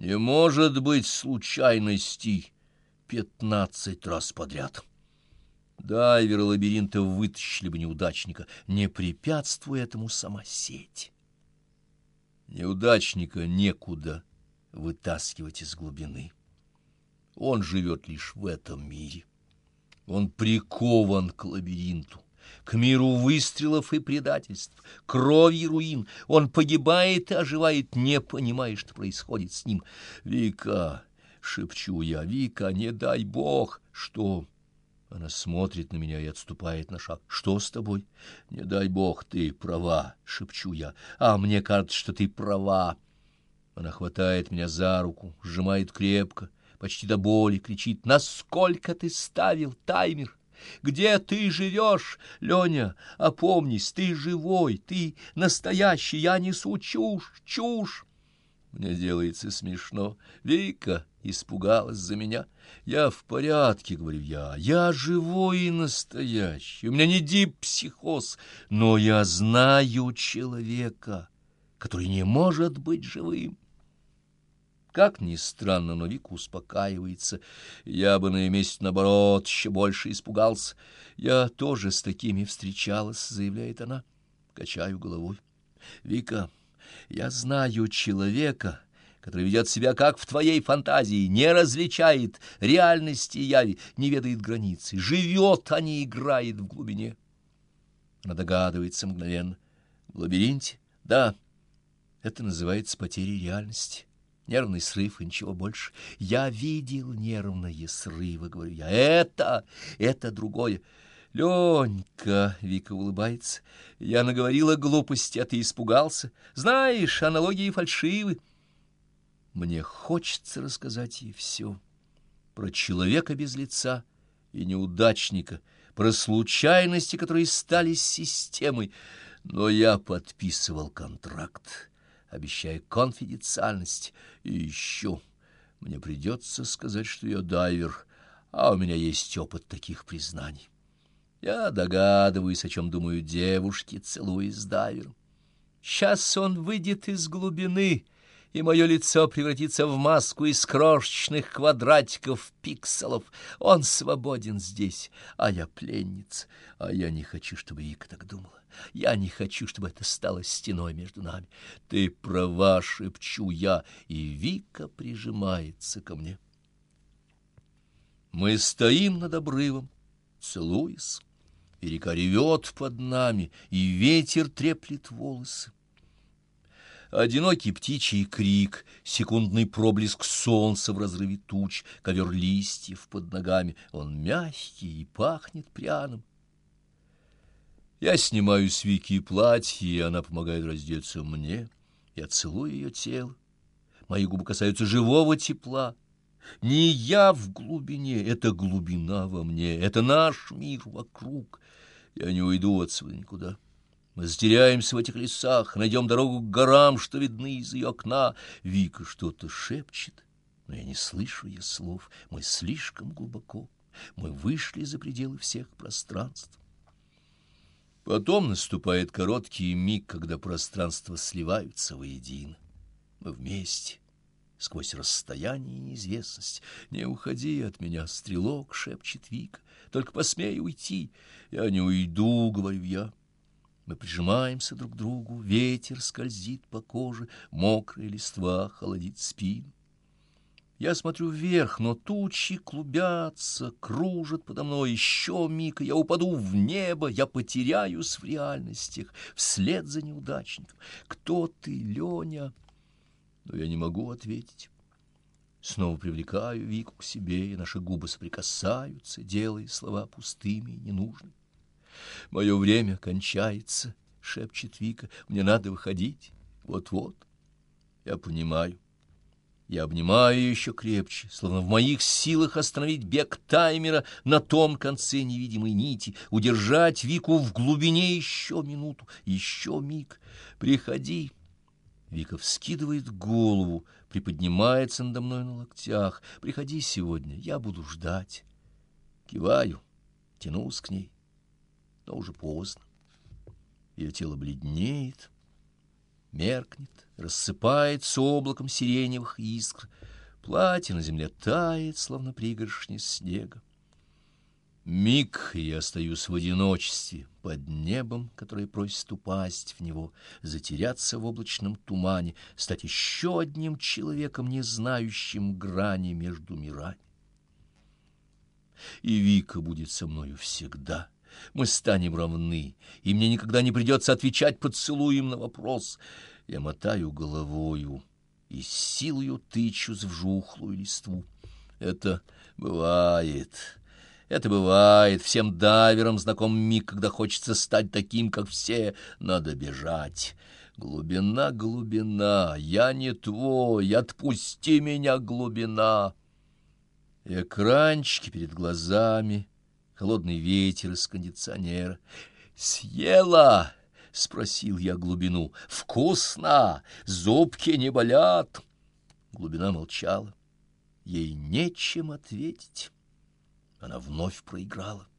Не может быть случайностей пятнадцать раз подряд. Дайверы лабиринта вытащили бы неудачника, не препятствуя этому сама сеть. Неудачника некуда вытаскивать из глубины. Он живет лишь в этом мире. Он прикован к лабиринту, к миру выстрелов и предательств, крови и руин. Он погибает и оживает, не понимая, что происходит с ним. «Вика!» — шепчу я. «Вика, не дай бог!» «Что?» Она смотрит на меня и отступает на шаг. «Что с тобой?» «Не дай бог, ты права!» — шепчу я. «А мне кажется, что ты права!» Она хватает меня за руку, сжимает крепко, почти до боли, кричит «Насколько ты ставил таймер? Где ты живешь, Леня? Опомнись, ты живой, ты настоящий, я несу чушь, чушь!» Мне делается смешно. Вика испугалась за меня. Я в порядке, говорю я. Я живой и настоящий. У меня не дипсихоз, но я знаю человека, который не может быть живым. Как ни странно, но Вика успокаивается. Я бы на ее месте, наоборот, еще больше испугался. Я тоже с такими встречалась, заявляет она. Качаю головой. Вика, я знаю человека, который ведет себя как в твоей фантазии, не различает реальности и яви, не ведает границы, живет, а не играет в глубине. Она догадывается мгновенно. В лабиринте? Да. Это называется потерей реальности. Нервный срыв и ничего больше. Я видел нервные срывы, говорю я. Это, это другое. Ленька, Вика улыбается, я наговорила глупости, а ты испугался. Знаешь, аналогии фальшивы. Мне хочется рассказать ей все. Про человека без лица и неудачника, про случайности, которые стали системой. Но я подписывал контракт обещая конфиденциальность. И еще мне придется сказать, что я дайвер, а у меня есть опыт таких признаний. Я догадываюсь, о чем думают девушки, целуясь с дайвером. Сейчас он выйдет из глубины, и мое лицо превратится в маску из крошечных квадратиков, пикселов. Он свободен здесь, а я пленница, а я не хочу, чтобы Ика так думала. Я не хочу, чтобы это стало стеной между нами. Ты права, шепчу я, и Вика прижимается ко мне. Мы стоим над обрывом, целуясь, и река ревет под нами, и ветер треплет волосы. Одинокий птичий крик, секундный проблеск солнца в разрыве туч, ковер листьев под ногами. Он мягкий и пахнет пряным. Я снимаю с Вики платье, и она помогает раздеться мне. Я целую ее тело. Мои губы касаются живого тепла. Не я в глубине, это глубина во мне, это наш мир вокруг. Я не уйду отсюда никуда. Мы затеряемся в этих лесах, найдем дорогу к горам, что видны из ее окна. Вика что-то шепчет, но я не слышу ее слов. Мы слишком глубоко. Мы вышли за пределы всех пространств. Потом наступает короткий миг, когда пространства сливаются воедино. Мы вместе, сквозь расстояние и неизвестность. «Не уходи от меня, стрелок!» — шепчет Вика. «Только посмей уйти!» «Я не уйду!» — говорю я. Мы прижимаемся друг к другу, ветер скользит по коже, мокрая листва холодит спину. Я смотрю вверх, но тучи клубятся, кружат подо мной. Еще миг, я упаду в небо, я потеряюсь в реальностях, вслед за неудачником. Кто ты, Леня? Но я не могу ответить. Снова привлекаю Вику к себе, и наши губы соприкасаются, делая слова пустыми и ненужными. «Мое время кончается», — шепчет Вика, — «мне надо выходить. Вот-вот». Я понимаю. Я обнимаю ее еще крепче, словно в моих силах остановить бег таймера на том конце невидимой нити, удержать Вику в глубине еще минуту, еще миг. Приходи. Вика вскидывает голову, приподнимается надо мной на локтях. Приходи сегодня, я буду ждать. Киваю, тянусь к ней, но уже поздно. Ее тело бледнеет, меркнет, рассыпается облаком сиреневых искр. Платье на земле тает, словно пригоршни снега. Миг, я остаюсь в одиночестве, под небом, которое просит упасть в него, затеряться в облачном тумане, стать еще одним человеком, не знающим грани между мирами. И Вика будет со мною всегда. Мы станем равны, и мне никогда не придется отвечать поцелуем на вопрос. Я мотаю головою и силою тычусь в жухлую листву. Это бывает... Это бывает, всем дайверам знаком миг, когда хочется стать таким, как все, надо бежать. Глубина, глубина, я не твой, отпусти меня, глубина. Экранчики перед глазами, холодный ветер из кондиционера. «Съела!» — спросил я глубину. «Вкусно! Зубки не болят!» Глубина молчала. Ей нечем ответить. Она вновь проиграла.